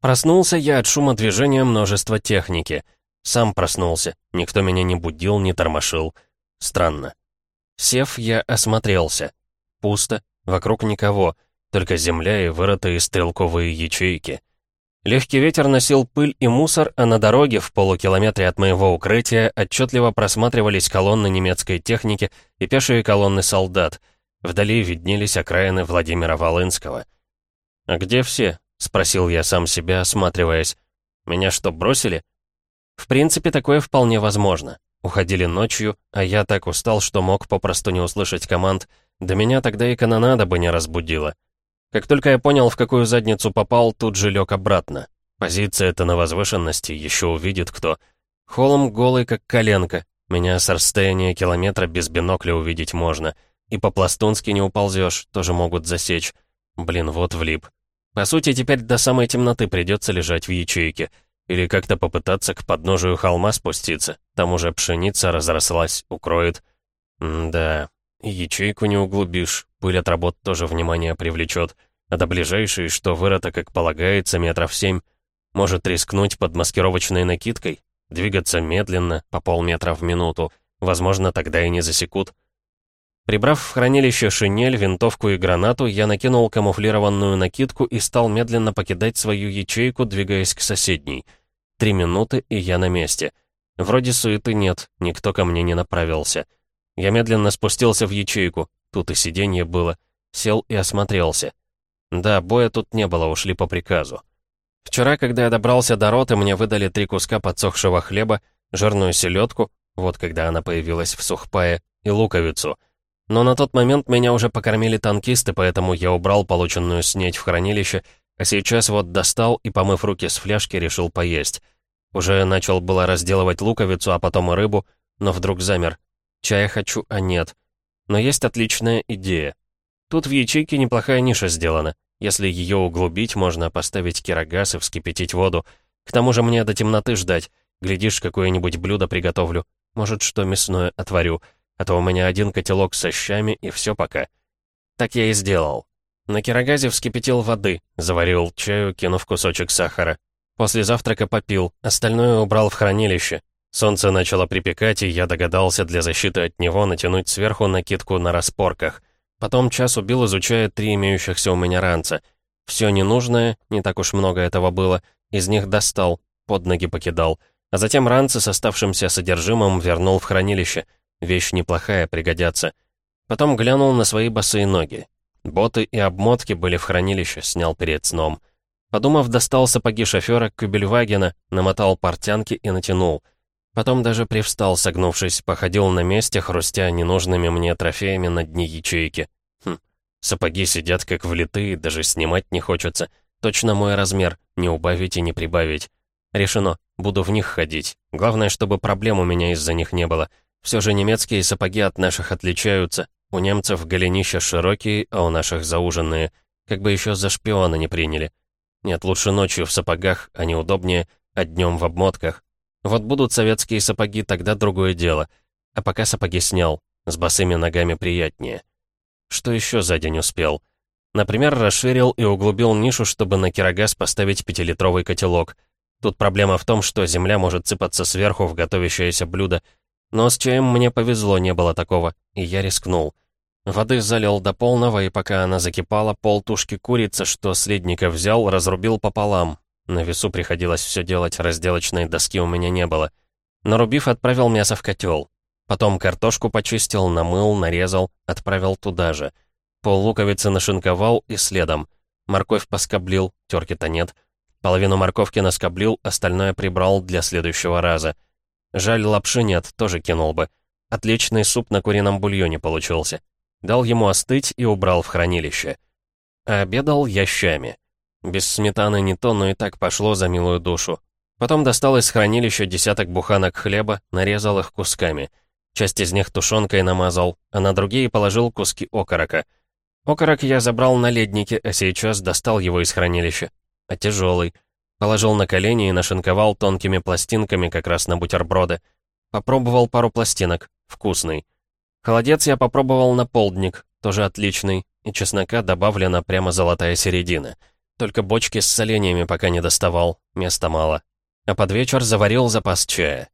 Проснулся я от шума движения множества техники. Сам проснулся, никто меня не будил, не тормошил. Странно. Сев, я осмотрелся. Пусто, вокруг никого, только земля и вырытые стрелковые ячейки. Легкий ветер носил пыль и мусор, а на дороге в полукилометре от моего укрытия отчетливо просматривались колонны немецкой техники и пешие колонны солдат. Вдали виднелись окраины Владимира Волынского. «А где все?» — спросил я сам себя, осматриваясь. «Меня что, бросили?» В принципе, такое вполне возможно. Уходили ночью, а я так устал, что мог попросту не услышать команд. Да меня тогда и канонада бы не разбудила. Как только я понял, в какую задницу попал, тут же лег обратно. Позиция эта на возвышенности, еще увидит кто. Холм голый, как коленка. Меня с расстояния километра без бинокля увидеть можно. И по-пластунски не уползешь, тоже могут засечь. Блин, вот влип. По сути, теперь до самой темноты придется лежать в ячейке. Или как-то попытаться к подножию холма спуститься. Там уже пшеница разрослась, укроет. М да, ячейку не углубишь. Пыль от работ тоже внимание привлечет. А до ближайшей, что вырыто, как полагается, метров семь. Может рискнуть под маскировочной накидкой? Двигаться медленно, по полметра в минуту. Возможно, тогда и не засекут. Прибрав в хранилище шинель, винтовку и гранату, я накинул камуфлированную накидку и стал медленно покидать свою ячейку, двигаясь к соседней. Три минуты, и я на месте. Вроде суеты нет, никто ко мне не направился. Я медленно спустился в ячейку, тут и сиденье было, сел и осмотрелся. Да, боя тут не было, ушли по приказу. Вчера, когда я добрался до роты, мне выдали три куска подсохшего хлеба, жирную селедку, вот когда она появилась в сухпае, и луковицу — но на тот момент меня уже покормили танкисты, поэтому я убрал полученную снеть в хранилище, а сейчас вот достал и, помыв руки с фляжки, решил поесть. Уже начал было разделывать луковицу, а потом и рыбу, но вдруг замер. Чая хочу, а нет. Но есть отличная идея. Тут в ячейке неплохая ниша сделана. Если ее углубить, можно поставить кирогаз и вскипятить воду. К тому же мне до темноты ждать. Глядишь, какое-нибудь блюдо приготовлю. Может, что мясное отварю а то у меня один котелок со щами, и все пока. Так я и сделал. На кирогазе вскипятил воды, заварил чаю, кинув кусочек сахара. После завтрака попил, остальное убрал в хранилище. Солнце начало припекать, и я догадался для защиты от него натянуть сверху накидку на распорках. Потом час убил, изучая три имеющихся у меня ранца. Все ненужное, не так уж много этого было, из них достал, под ноги покидал. А затем ранцы с оставшимся содержимым вернул в хранилище — Вещь неплохая, пригодятся. Потом глянул на свои босые ноги. Боты и обмотки были в хранилище, снял перед сном. Подумав, достал сапоги шофера Кюбельвагена, намотал портянки и натянул. Потом даже привстал, согнувшись, походил на месте, хрустя ненужными мне трофеями на дне ячейки. Хм, сапоги сидят как влитые, даже снимать не хочется. Точно мой размер, не убавить и не прибавить. Решено, буду в них ходить. Главное, чтобы проблем у меня из-за них не было. Все же немецкие сапоги от наших отличаются. У немцев голенища широкие, а у наших зауженные. Как бы еще за шпиона не приняли. Нет, лучше ночью в сапогах, они удобнее, а днем в обмотках. Вот будут советские сапоги, тогда другое дело. А пока сапоги снял, с босыми ногами приятнее. Что еще за день успел? Например, расширил и углубил нишу, чтобы на кирогаз поставить пятилитровый котелок. Тут проблема в том, что земля может сыпаться сверху в готовящееся блюдо, но с чаем мне повезло, не было такого, и я рискнул. Воды залил до полного, и пока она закипала, пол тушки курицы, что следника взял, разрубил пополам. На весу приходилось все делать, разделочной доски у меня не было. Нарубив, отправил мясо в котел. Потом картошку почистил, намыл, нарезал, отправил туда же. Пол луковицы нашинковал и следом. Морковь поскоблил, терки-то нет. Половину морковки наскоблил, остальное прибрал для следующего раза — Жаль, лапши нет, тоже кинул бы. Отличный суп на курином бульоне получился. Дал ему остыть и убрал в хранилище. Обедал ящами. Без сметаны не то, но и так пошло за милую душу. Потом достал из хранилища десяток буханок хлеба, нарезал их кусками. Часть из них тушенкой намазал, а на другие положил куски окорока. Окорок я забрал на леднике, а сейчас достал его из хранилища. А тяжелый. Положил на колени и нашинковал тонкими пластинками как раз на бутерброды. Попробовал пару пластинок. Вкусный. Холодец я попробовал на полдник. Тоже отличный. И чеснока добавлена прямо золотая середина. только бочки с соленьями пока не доставал, места мало. А под вечер заварил запас чая.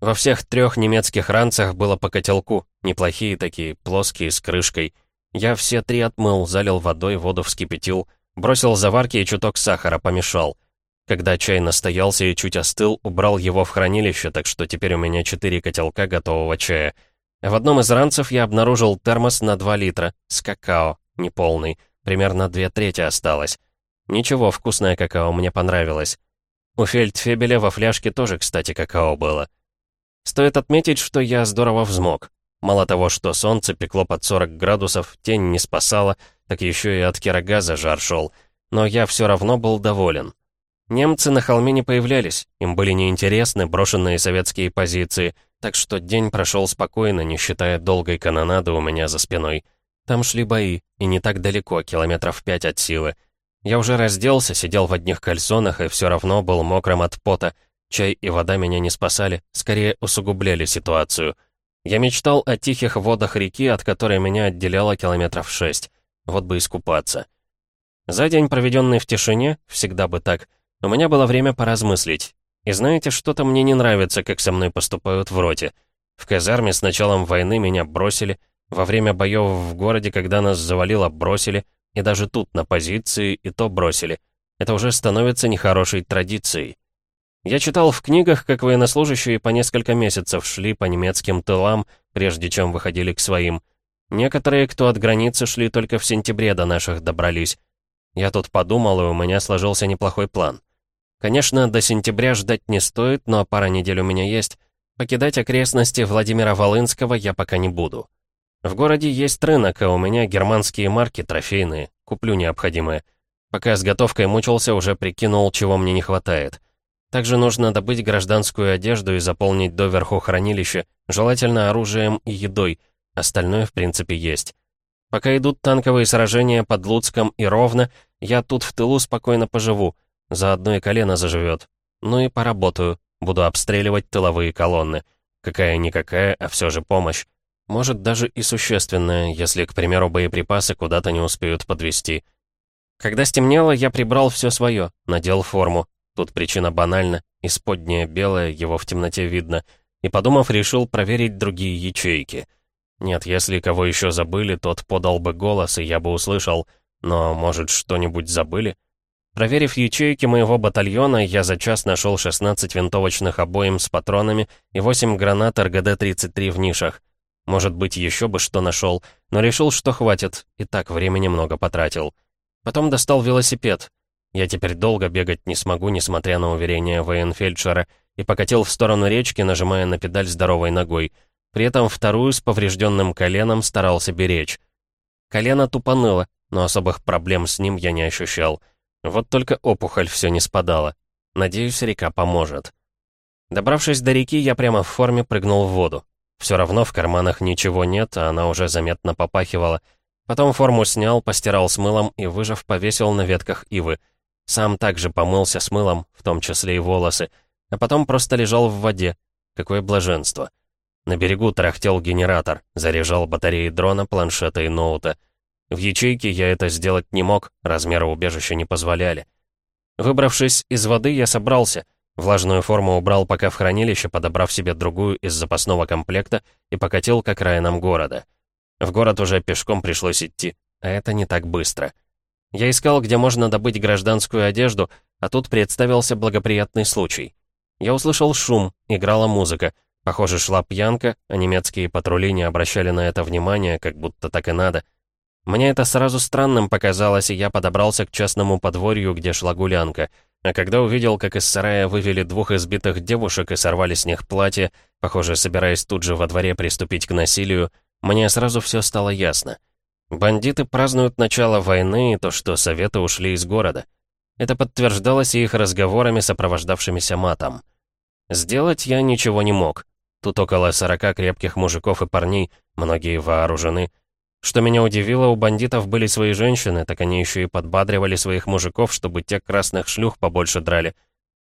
Во всех трех немецких ранцах было по котелку, неплохие такие, плоские, с крышкой. Я все три отмыл, залил водой, воду вскипятил, бросил заварки и чуток сахара, помешал. Когда чай настоялся и чуть остыл, убрал его в хранилище, так что теперь у меня четыре котелка готового чая. В одном из ранцев я обнаружил термос на 2 литра, с какао, неполный, примерно две трети осталось. Ничего, вкусное какао, мне понравилось. У фельдфебеля во фляжке тоже, кстати, какао было. Стоит отметить, что я здорово взмок. Мало того, что солнце пекло под 40 градусов, тень не спасала, так еще и от керогаза жар шел. Но я все равно был доволен. Немцы на холме не появлялись, им были неинтересны брошенные советские позиции, так что день прошел спокойно, не считая долгой канонады у меня за спиной. Там шли бои, и не так далеко, километров пять от силы. Я уже разделся, сидел в одних кальсонах и все равно был мокрым от пота. Чай и вода меня не спасали, скорее усугубляли ситуацию. Я мечтал о тихих водах реки, от которой меня отделяло километров шесть. Вот бы искупаться. За день, проведенный в тишине, всегда бы так, у меня было время поразмыслить. И знаете, что-то мне не нравится, как со мной поступают в роте. В казарме с началом войны меня бросили, во время боев в городе, когда нас завалило, бросили, и даже тут, на позиции, и то бросили. Это уже становится нехорошей традицией. Я читал в книгах, как военнослужащие по несколько месяцев шли по немецким тылам, прежде чем выходили к своим. Некоторые, кто от границы шли, только в сентябре до наших добрались. Я тут подумал, и у меня сложился неплохой план. Конечно, до сентября ждать не стоит, но пара недель у меня есть. Покидать окрестности Владимира Волынского я пока не буду. В городе есть рынок, а у меня германские марки трофейные. Куплю необходимое. Пока с готовкой мучился, уже прикинул, чего мне не хватает. Также нужно добыть гражданскую одежду и заполнить доверху хранилище, желательно оружием и едой. Остальное, в принципе, есть. Пока идут танковые сражения под Луцком и Ровно, я тут в тылу спокойно поживу. Заодно и колено заживет. Ну и поработаю. Буду обстреливать тыловые колонны. Какая-никакая, а все же помощь. Может, даже и существенная, если, к примеру, боеприпасы куда-то не успеют подвести. Когда стемнело, я прибрал все свое, надел форму. Тут причина банальна, исподняя белое, его в темноте видно. И, подумав, решил проверить другие ячейки. Нет, если кого еще забыли, тот подал бы голос, и я бы услышал. Но, может, что-нибудь забыли? Проверив ячейки моего батальона, я за час нашел 16 винтовочных обоим с патронами и 8 гранат РГД-33 в нишах. Может быть, еще бы что нашел, но решил, что хватит, и так времени много потратил. Потом достал велосипед. Я теперь долго бегать не смогу, несмотря на уверение военфельдшера, и покатил в сторону речки, нажимая на педаль здоровой ногой. При этом вторую с поврежденным коленом старался беречь. Колено тупаныло, но особых проблем с ним я не ощущал. Вот только опухоль все не спадала. Надеюсь, река поможет. Добравшись до реки, я прямо в форме прыгнул в воду. Все равно в карманах ничего нет, а она уже заметно попахивала. Потом форму снял, постирал с мылом и, выжав, повесил на ветках ивы. Сам также помылся с мылом, в том числе и волосы, а потом просто лежал в воде. Какое блаженство. На берегу тарахтел генератор, заряжал батареи дрона, планшета и ноута. В ячейке я это сделать не мог, размеры убежища не позволяли. Выбравшись из воды, я собрался. Влажную форму убрал пока в хранилище, подобрав себе другую из запасного комплекта и покатил к окраинам города. В город уже пешком пришлось идти, а это не так быстро. Я искал, где можно добыть гражданскую одежду, а тут представился благоприятный случай. Я услышал шум, играла музыка. Похоже, шла пьянка, а немецкие патрули не обращали на это внимания, как будто так и надо. Мне это сразу странным показалось, и я подобрался к частному подворью, где шла гулянка. А когда увидел, как из сарая вывели двух избитых девушек и сорвали с них платье, похоже, собираясь тут же во дворе приступить к насилию, мне сразу все стало ясно. Бандиты празднуют начало войны и то, что советы ушли из города. Это подтверждалось и их разговорами, сопровождавшимися матом. Сделать я ничего не мог. Тут около сорока крепких мужиков и парней, многие вооружены, что меня удивило, у бандитов были свои женщины, так они еще и подбадривали своих мужиков, чтобы те красных шлюх побольше драли.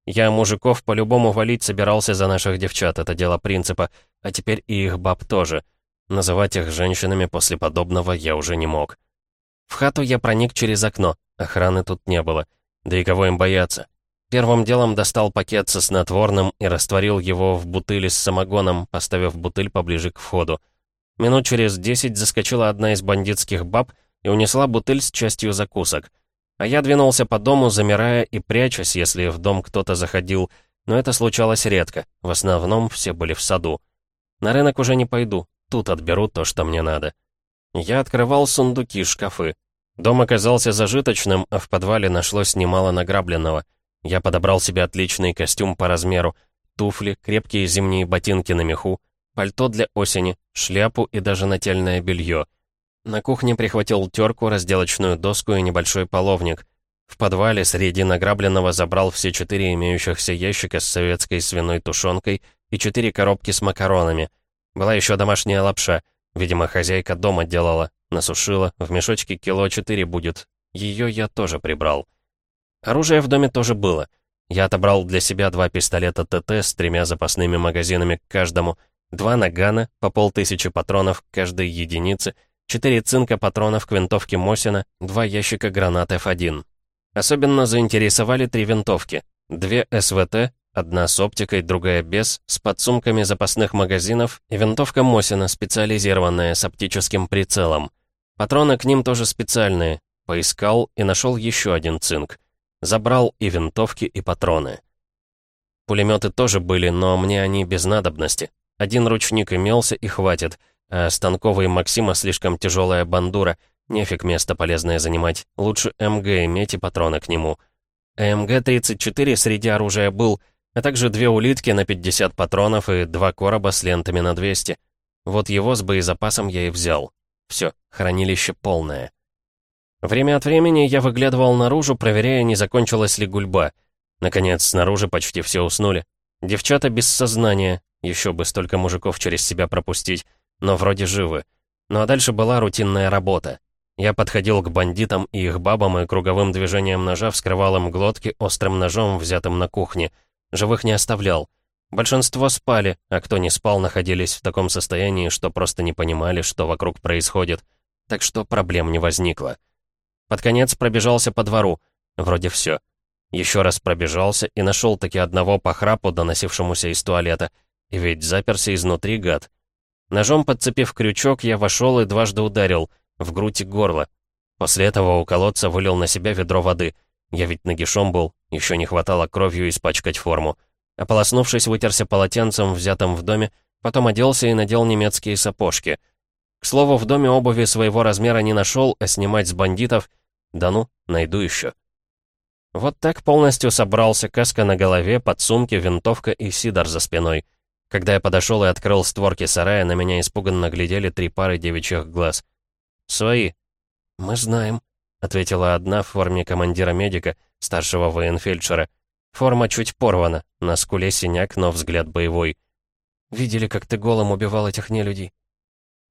Я мужиков по-любому валить собирался за наших девчат, это дело принципа, а теперь и их баб тоже. Называть их женщинами после подобного я уже не мог. В хату я проник через окно, охраны тут не было. Да и кого им бояться? Первым делом достал пакет со снотворным и растворил его в бутыли с самогоном, поставив бутыль поближе к входу. Минут через десять заскочила одна из бандитских баб и унесла бутыль с частью закусок. А я двинулся по дому, замирая и прячась, если в дом кто-то заходил, но это случалось редко, в основном все были в саду. На рынок уже не пойду, тут отберу то, что мне надо. Я открывал сундуки, шкафы. Дом оказался зажиточным, а в подвале нашлось немало награбленного. Я подобрал себе отличный костюм по размеру, туфли, крепкие зимние ботинки на меху, пальто для осени, шляпу и даже нательное белье. На кухне прихватил терку, разделочную доску и небольшой половник. В подвале среди награбленного забрал все четыре имеющихся ящика с советской свиной тушенкой и четыре коробки с макаронами. Была еще домашняя лапша. Видимо, хозяйка дома делала. Насушила. В мешочке кило четыре будет. Ее я тоже прибрал. Оружие в доме тоже было. Я отобрал для себя два пистолета ТТ с тремя запасными магазинами к каждому, два нагана, по полтысячи патронов к каждой единице, четыре цинка патронов к винтовке Мосина, два ящика гранат F1. Особенно заинтересовали три винтовки. Две СВТ, одна с оптикой, другая без, с подсумками запасных магазинов и винтовка Мосина, специализированная, с оптическим прицелом. Патроны к ним тоже специальные. Поискал и нашел еще один цинк. Забрал и винтовки, и патроны. Пулеметы тоже были, но мне они без надобности. Один ручник имелся и хватит, а станковый Максима слишком тяжелая бандура, нефиг место полезное занимать, лучше МГ иметь и патроны к нему. МГ-34 среди оружия был, а также две улитки на 50 патронов и два короба с лентами на 200. Вот его с боезапасом я и взял. Все, хранилище полное. Время от времени я выглядывал наружу, проверяя, не закончилась ли гульба. Наконец, снаружи почти все уснули. Девчата без сознания, еще бы столько мужиков через себя пропустить, но вроде живы. Ну а дальше была рутинная работа. Я подходил к бандитам и их бабам и круговым движением ножа вскрывал им глотки острым ножом, взятым на кухне. Живых не оставлял. Большинство спали, а кто не спал, находились в таком состоянии, что просто не понимали, что вокруг происходит. Так что проблем не возникло. Под конец пробежался по двору. Вроде все. Еще раз пробежался и нашел таки одного по храпу, доносившемуся из туалета. И ведь заперся изнутри гад. Ножом подцепив крючок, я вошел и дважды ударил. В грудь и горло. После этого у колодца вылил на себя ведро воды. Я ведь нагишом был, еще не хватало кровью испачкать форму. Ополоснувшись, вытерся полотенцем, взятым в доме, потом оделся и надел немецкие сапожки. К слову, в доме обуви своего размера не нашел, а снимать с бандитов — да ну, найду еще. Вот так полностью собрался, каска на голове, подсумки, винтовка и сидор за спиной. Когда я подошел и открыл створки сарая, на меня испуганно глядели три пары девичьих глаз. «Свои». «Мы знаем», — ответила одна в форме командира-медика, старшего военфельдшера. Форма чуть порвана, на скуле синяк, но взгляд боевой. «Видели, как ты голым убивал этих нелюдей?»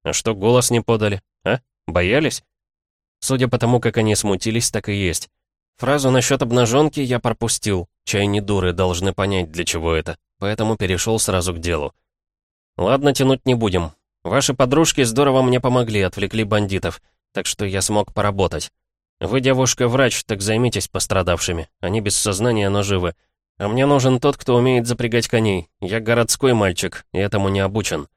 «А что, голос не подали? А? Боялись?» Судя по тому, как они смутились, так и есть. Фразу насчет обнаженки я пропустил. Чай не дуры, должны понять, для чего это. Поэтому перешел сразу к делу. Ладно, тянуть не будем. Ваши подружки здорово мне помогли, отвлекли бандитов. Так что я смог поработать. Вы, девушка, врач, так займитесь пострадавшими. Они без сознания, но живы. А мне нужен тот, кто умеет запрягать коней. Я городской мальчик, и этому не обучен.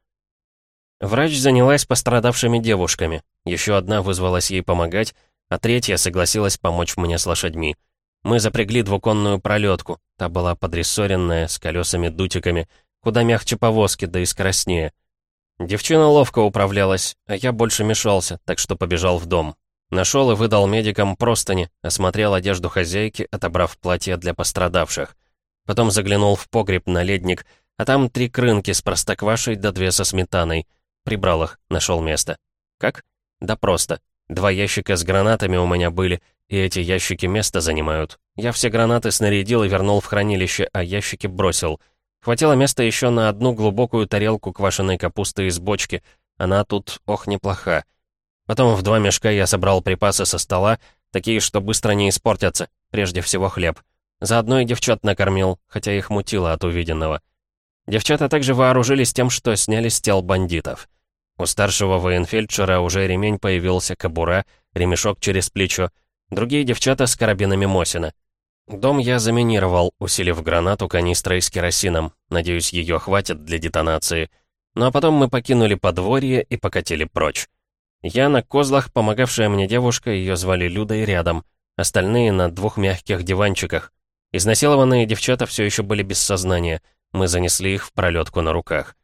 Врач занялась пострадавшими девушками. Еще одна вызвалась ей помогать, а третья согласилась помочь мне с лошадьми. Мы запрягли двуконную пролетку. Та была подрессоренная, с колесами-дутиками, куда мягче повозки, да и скоростнее. Девчина ловко управлялась, а я больше мешался, так что побежал в дом. Нашел и выдал медикам простыни, осмотрел одежду хозяйки, отобрав платье для пострадавших. Потом заглянул в погреб на ледник, а там три крынки с простоквашей да две со сметаной. Прибрал их, нашел место. Как? Да просто. Два ящика с гранатами у меня были, и эти ящики место занимают. Я все гранаты снарядил и вернул в хранилище, а ящики бросил. Хватило места еще на одну глубокую тарелку квашеной капусты из бочки. Она тут, ох, неплоха. Потом в два мешка я собрал припасы со стола, такие, что быстро не испортятся, прежде всего хлеб. Заодно и девчат накормил, хотя их мутило от увиденного. Девчата также вооружились тем, что сняли с тел бандитов. У старшего военфельдшера уже ремень появился, кобура, ремешок через плечо. Другие девчата с карабинами Мосина. Дом я заминировал, усилив гранату канистрой с керосином. Надеюсь, ее хватит для детонации. Ну а потом мы покинули подворье и покатили прочь. Я на козлах, помогавшая мне девушка, ее звали Людой рядом. Остальные на двух мягких диванчиках. Изнасилованные девчата все еще были без сознания. Мы занесли их в пролетку на руках.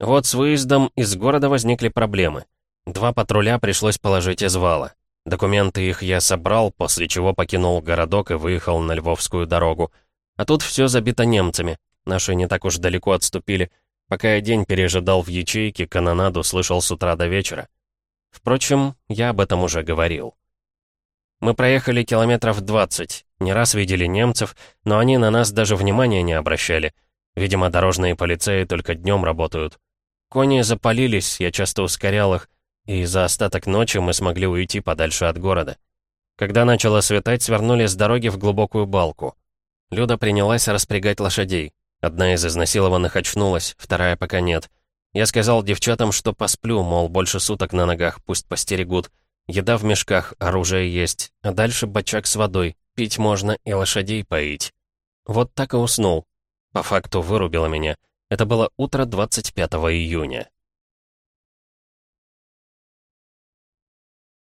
Вот с выездом из города возникли проблемы. Два патруля пришлось положить из вала. Документы их я собрал, после чего покинул городок и выехал на Львовскую дорогу. А тут все забито немцами. Наши не так уж далеко отступили. Пока я день пережидал в ячейке, канонаду слышал с утра до вечера. Впрочем, я об этом уже говорил. Мы проехали километров 20, не раз видели немцев, но они на нас даже внимания не обращали. Видимо, дорожные полицеи только днем работают. Кони запалились, я часто ускорял их, и за остаток ночи мы смогли уйти подальше от города. Когда начало светать, свернули с дороги в глубокую балку. Люда принялась распрягать лошадей. Одна из изнасилованных очнулась, вторая пока нет. Я сказал девчатам, что посплю, мол, больше суток на ногах, пусть постерегут. Еда в мешках, оружие есть, а дальше бачак с водой. Пить можно и лошадей поить. Вот так и уснул. По факту вырубило меня. Это было утро 25 июня.